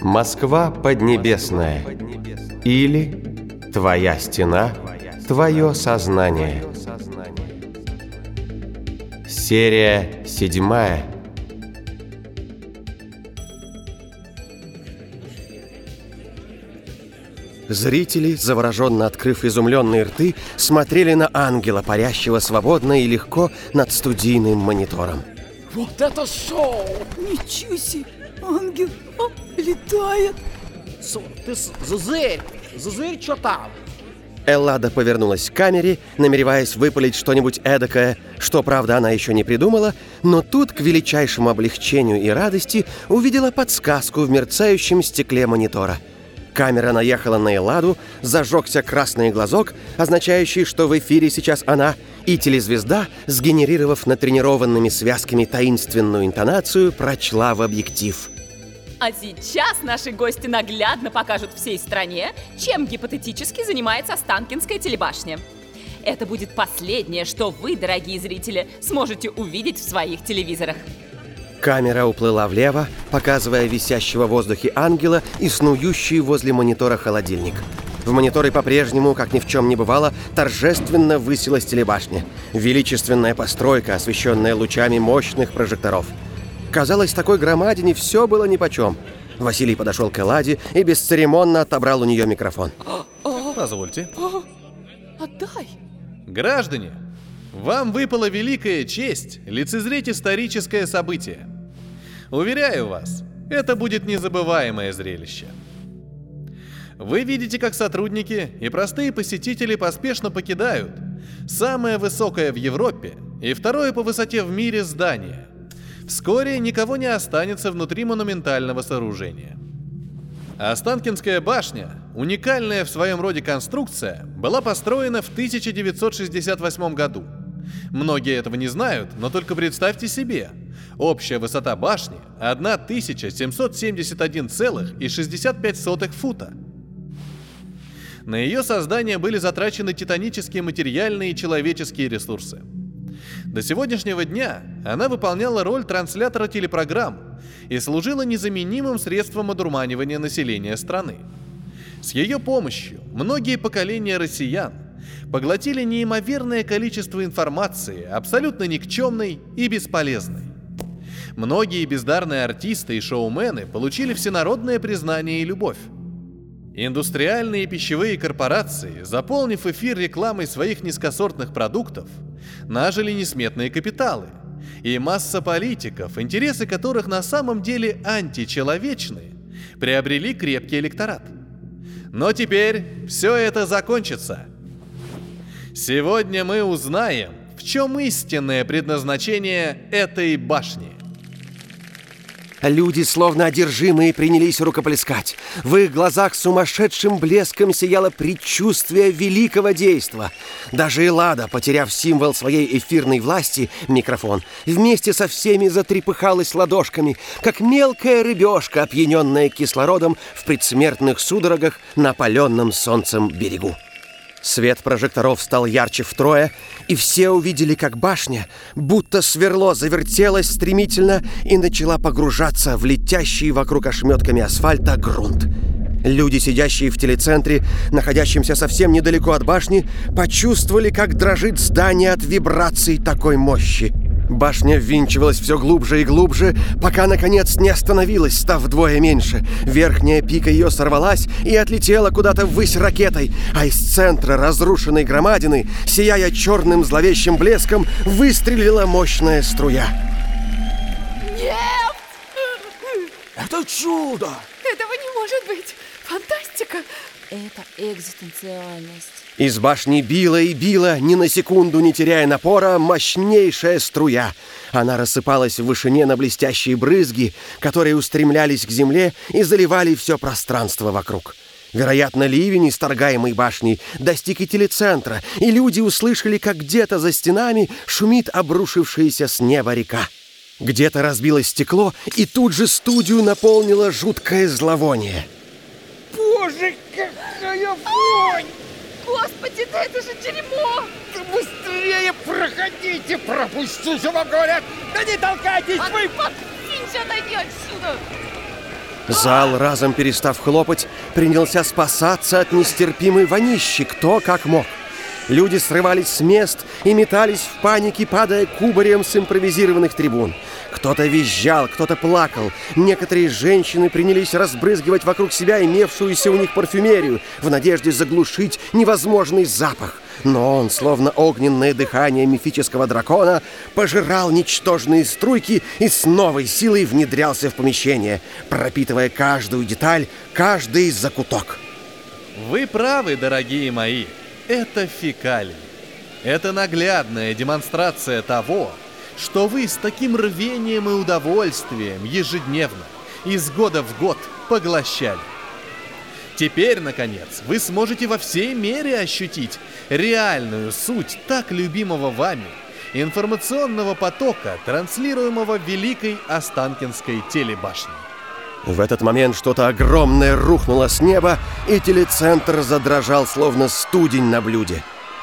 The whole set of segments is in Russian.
Москва поднебесная или Твоя стена, твое сознание. Серия седьмая. Зрители, завороженно открыв изумленные рты, смотрели на ангела, парящего свободно и легко над студийным монитором. Вот это шоу! Ничего себе! Ангел а, летает! С, ты Зузырь! Зузырь, что там? Эллада повернулась к камере, намереваясь выпалить что-нибудь эдакое, что, правда, она еще не придумала, но тут, к величайшему облегчению и радости, увидела подсказку в мерцающем стекле монитора – Камера наехала на Эладу, зажегся красный глазок, означающий, что в эфире сейчас она, и телезвезда, сгенерировав натренированными связками таинственную интонацию, прочла в объектив. А сейчас наши гости наглядно покажут всей стране, чем гипотетически занимается Останкинская телебашня. Это будет последнее, что вы, дорогие зрители, сможете увидеть в своих телевизорах. Камера уплыла влево, показывая висящего в воздухе ангела и снующий возле монитора холодильник. В мониторе по-прежнему, как ни в чем не бывало, торжественно высилась телебашня. Величественная постройка, освещенная лучами мощных прожекторов. Казалось, такой громадине все было нипочем. Василий подошел к Эладе и бесцеремонно отобрал у нее микрофон. Позвольте. Отдай. Граждане, вам выпала великая честь лицезреть историческое событие. Уверяю вас, это будет незабываемое зрелище. Вы видите, как сотрудники и простые посетители поспешно покидают самое высокое в Европе и второе по высоте в мире здание. Вскоре никого не останется внутри монументального сооружения. Останкинская башня, уникальная в своем роде конструкция, была построена в 1968 году – Многие этого не знают, но только представьте себе. Общая высота башни 1771,65 фута. На ее создание были затрачены титанические материальные и человеческие ресурсы. До сегодняшнего дня она выполняла роль транслятора телепрограмм и служила незаменимым средством одурманивания населения страны. С ее помощью многие поколения россиян поглотили неимоверное количество информации, абсолютно никчемной и бесполезной. Многие бездарные артисты и шоумены получили всенародное признание и любовь. Индустриальные пищевые корпорации, заполнив эфир рекламой своих низкосортных продуктов, нажили несметные капиталы. И масса политиков, интересы которых на самом деле античеловечны, приобрели крепкий электорат. Но теперь все это закончится – Сегодня мы узнаем, в чем истинное предназначение этой башни. Люди, словно одержимые, принялись рукоплескать. В их глазах сумасшедшим блеском сияло предчувствие великого действа. Даже Эллада, потеряв символ своей эфирной власти, микрофон, вместе со всеми затрепыхалась ладошками, как мелкая рыбешка, опьяненная кислородом в предсмертных судорогах на паленном солнцем берегу. Свет прожекторов стал ярче втрое, и все увидели, как башня, будто сверло, завертелась стремительно и начала погружаться в летящий вокруг ошметками асфальта грунт. Люди, сидящие в телецентре, находящемся совсем недалеко от башни, почувствовали, как дрожит здание от вибраций такой мощи. Башня ввинчивалась все глубже и глубже, пока, наконец, не остановилась, став вдвое меньше. Верхняя пика ее сорвалась и отлетела куда-то ввысь ракетой, а из центра разрушенной громадины, сияя черным зловещим блеском, выстрелила мощная струя. Нет! Это чудо! Этого не может быть! Фантастика! Это экзистенциальность. Из башни била и била, ни на секунду не теряя напора, мощнейшая струя. Она рассыпалась в вышине на блестящие брызги, которые устремлялись к земле и заливали все пространство вокруг. Вероятно, ливень, исторгаемый башней, достиг и телецентра, и люди услышали, как где-то за стенами шумит обрушившаяся с неба река. Где-то разбилось стекло, и тут же студию наполнило жуткое зловоние. Боже, какая вонь! Господи, да это же дерьмо! Да быстрее проходите, пропустите, вам говорят! Да не толкайтесь, а вы! Подвинься, отойди отсюда! Зал, разом перестав хлопать, принялся спасаться от нестерпимой вонищи, кто как мог. Люди срывались с мест и метались в панике, падая кубарем с импровизированных трибун. Кто-то визжал, кто-то плакал. Некоторые женщины принялись разбрызгивать вокруг себя имевшуюся у них парфюмерию в надежде заглушить невозможный запах. Но он, словно огненное дыхание мифического дракона, пожирал ничтожные струйки и с новой силой внедрялся в помещение, пропитывая каждую деталь, каждый закуток. Вы правы, дорогие мои. Это фекалии. Это наглядная демонстрация того, что вы с таким рвением и удовольствием ежедневно, из года в год поглощали. Теперь, наконец, вы сможете во всей мере ощутить реальную суть так любимого вами информационного потока, транслируемого Великой Останкинской телебашней. В этот момент что-то огромное рухнуло с неба, и телецентр задрожал, словно студень на блюде.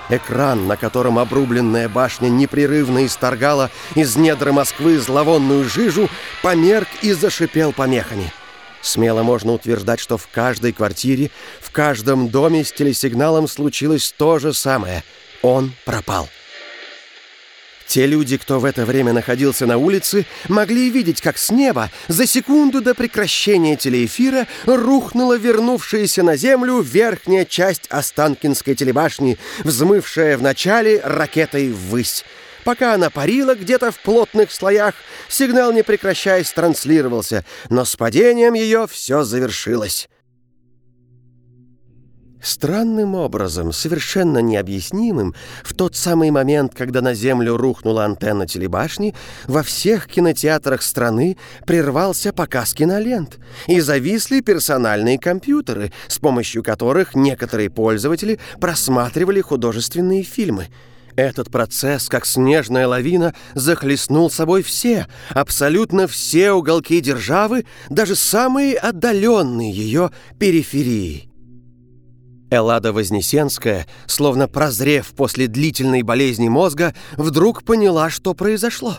Экран, на котором обрубленная башня непрерывно исторгала из недр Москвы зловонную жижу, померк и зашипел помехами. Смело можно утверждать, что в каждой квартире, в каждом доме с телесигналом случилось то же самое. Он пропал. Те люди, кто в это время находился на улице, могли видеть, как с неба за секунду до прекращения телеэфира рухнула вернувшаяся на землю верхняя часть Останкинской телебашни, взмывшая вначале ракетой ввысь. Пока она парила где-то в плотных слоях, сигнал, не прекращаясь, транслировался, но с падением ее все завершилось. Странным образом, совершенно необъяснимым, в тот самый момент, когда на землю рухнула антенна телебашни, во всех кинотеатрах страны прервался показ кинолент, и зависли персональные компьютеры, с помощью которых некоторые пользователи просматривали художественные фильмы. Этот процесс, как снежная лавина, захлестнул собой все, абсолютно все уголки державы, даже самые отдаленные ее периферии. Эллада Вознесенская, словно прозрев после длительной болезни мозга, вдруг поняла, что произошло.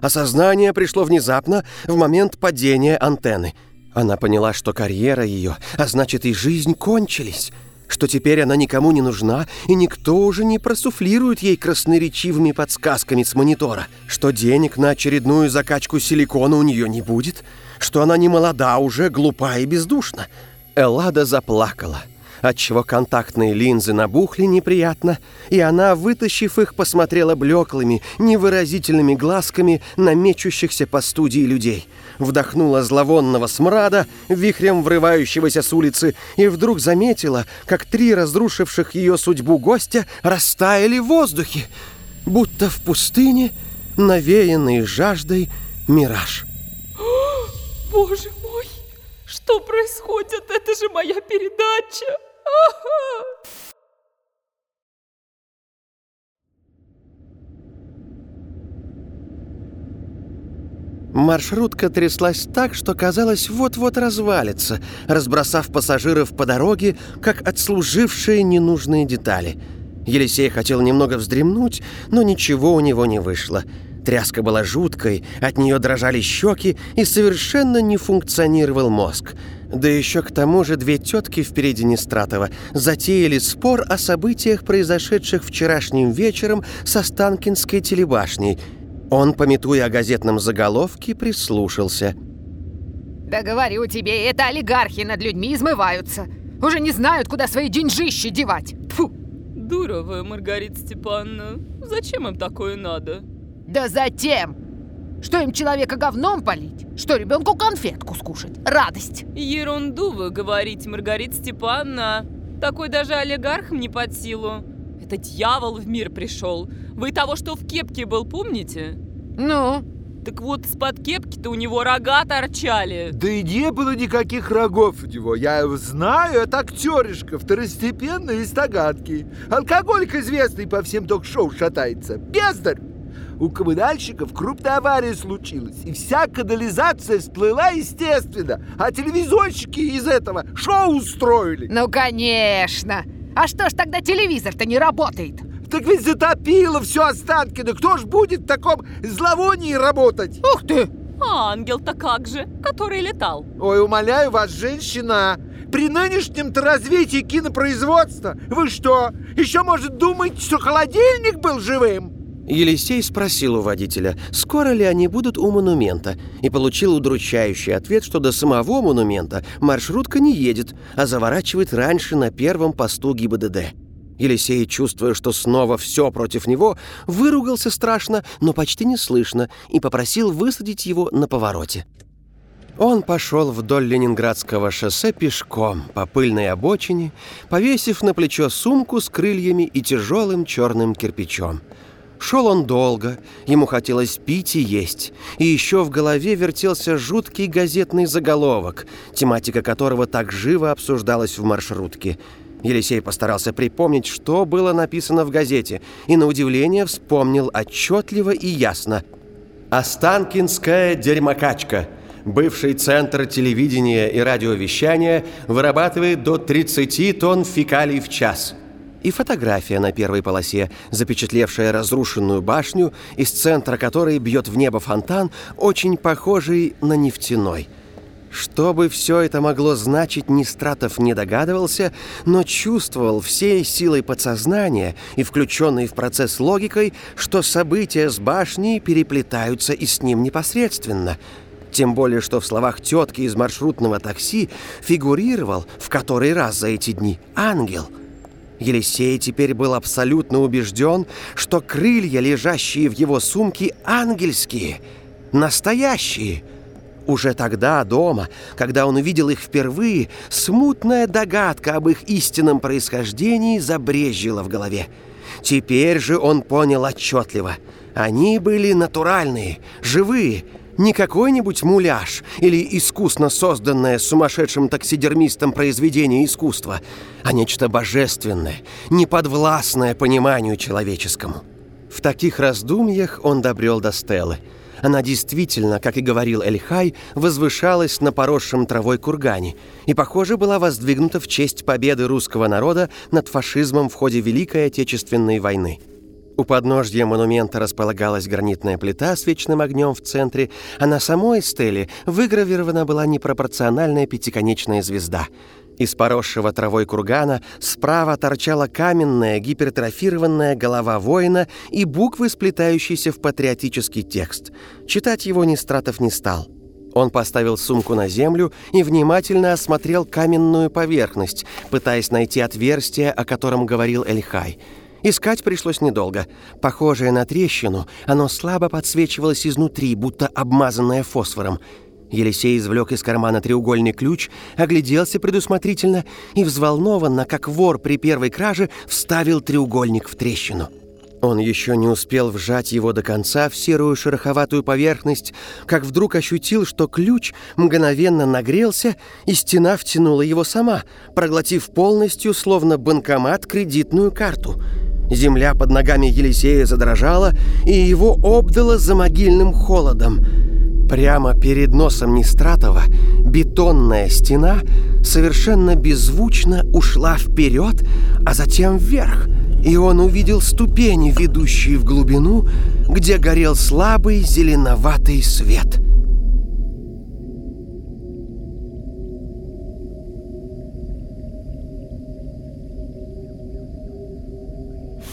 Осознание пришло внезапно, в момент падения антенны. Она поняла, что карьера ее, а значит и жизнь, кончились что теперь она никому не нужна, и никто уже не просуфлирует ей красноречивыми подсказками с монитора, что денег на очередную закачку силикона у нее не будет, что она не молода уже, глупа и бездушна. Эллада заплакала отчего контактные линзы набухли неприятно, и она, вытащив их, посмотрела блеклыми, невыразительными глазками на мечущихся по студии людей. Вдохнула зловонного смрада, вихрем врывающегося с улицы, и вдруг заметила, как три разрушивших ее судьбу гостя растаяли в воздухе, будто в пустыне, навеянный жаждой мираж. Боже мой! Что происходит? Это же моя передача! Маршрутка тряслась так, что казалось вот-вот развалится, разбросав пассажиров по дороге, как отслужившие ненужные детали. Елисей хотел немного вздремнуть, но ничего у него не вышло. Тряска была жуткой, от нее дрожали щеки и совершенно не функционировал мозг. Да еще к тому же две тетки впереди Нестратова затеяли спор о событиях, произошедших вчерашним вечером со Станкинской телебашней. Он, пометуя о газетном заголовке, прислушался. «Да говорю тебе, это олигархи над людьми измываются. Уже не знают, куда свои деньжищи девать. Фу. Дура вы, Маргарита Степановна. Зачем им такое надо? Да затем! Что им человека говном полить? Что ребенку конфетку скушать? Радость! Ерунду вы говорите, Маргарита Степановна. Такой даже олигархам не под силу. Это дьявол в мир пришел. Вы того, что в кепке был, помните? Ну? Так вот, из-под кепки-то у него рога торчали. Да и не было никаких рогов у него. Я его знаю, это актеришка, второстепенный из Таганки. Алкоголик известный по всем ток-шоу шатается. Бездарь! У коммунальщиков крупная авария случилась, и вся канализация всплыла естественно, а телевизорщики из этого шоу устроили. Ну, конечно! А что ж тогда телевизор-то не работает? Так ведь затопило все Останкино. Кто ж будет в таком зловонии работать? Ух ты! А ангел-то как же, который летал? Ой, умоляю вас, женщина, при нынешнем-то развитии кинопроизводства вы что, еще, может, думать, что холодильник был живым? Елисей спросил у водителя, скоро ли они будут у монумента, и получил удручающий ответ, что до самого монумента маршрутка не едет, а заворачивает раньше на первом посту ГИБДД. Елисей, чувствуя, что снова все против него, выругался страшно, но почти не слышно, и попросил высадить его на повороте. Он пошел вдоль Ленинградского шоссе пешком по пыльной обочине, повесив на плечо сумку с крыльями и тяжелым черным кирпичом. Шел он долго, ему хотелось пить и есть, и еще в голове вертелся жуткий газетный заголовок, тематика которого так живо обсуждалась в маршрутке. Елисей постарался припомнить, что было написано в газете, и на удивление вспомнил отчетливо и ясно. «Останкинская дерьмокачка. Бывший центр телевидения и радиовещания вырабатывает до 30 тонн фекалий в час» и фотография на первой полосе, запечатлевшая разрушенную башню, из центра которой бьет в небо фонтан, очень похожий на нефтяной. Что бы все это могло значить, Нестратов не догадывался, но чувствовал всей силой подсознания и включенной в процесс логикой, что события с башней переплетаются и с ним непосредственно – тем более, что в словах тетки из маршрутного такси фигурировал в который раз за эти дни ангел – Елисей теперь был абсолютно убежден, что крылья, лежащие в его сумке, ангельские, настоящие. Уже тогда, дома, когда он увидел их впервые, смутная догадка об их истинном происхождении забрежила в голове. Теперь же он понял отчетливо. Они были натуральные, живые, не какой-нибудь муляж или искусно созданное сумасшедшим таксидермистом произведение искусства, а нечто божественное, неподвластное пониманию человеческому. В таких раздумьях он добрел до Стеллы. Она действительно, как и говорил Эльхай, возвышалась на поросшем травой кургане и, похоже, была воздвигнута в честь победы русского народа над фашизмом в ходе Великой Отечественной войны. У подножья монумента располагалась гранитная плита с вечным огнем в центре, а на самой стеле выгравирована была непропорциональная пятиконечная звезда. Из поросшего травой кургана справа торчала каменная гипертрофированная голова воина и буквы, сплетающиеся в патриотический текст. Читать его Нестратов не стал. Он поставил сумку на землю и внимательно осмотрел каменную поверхность, пытаясь найти отверстие, о котором говорил Эльхай – Искать пришлось недолго. Похожее на трещину, оно слабо подсвечивалось изнутри, будто обмазанное фосфором. Елисей извлек из кармана треугольный ключ, огляделся предусмотрительно и взволнованно, как вор при первой краже, вставил треугольник в трещину. Он еще не успел вжать его до конца в серую шероховатую поверхность, как вдруг ощутил, что ключ мгновенно нагрелся, и стена втянула его сама, проглотив полностью, словно банкомат, кредитную карту — Земля под ногами Елисея задрожала, и его обдало за могильным холодом. Прямо перед носом Нестратова бетонная стена совершенно беззвучно ушла вперед, а затем вверх, и он увидел ступени, ведущие в глубину, где горел слабый зеленоватый свет —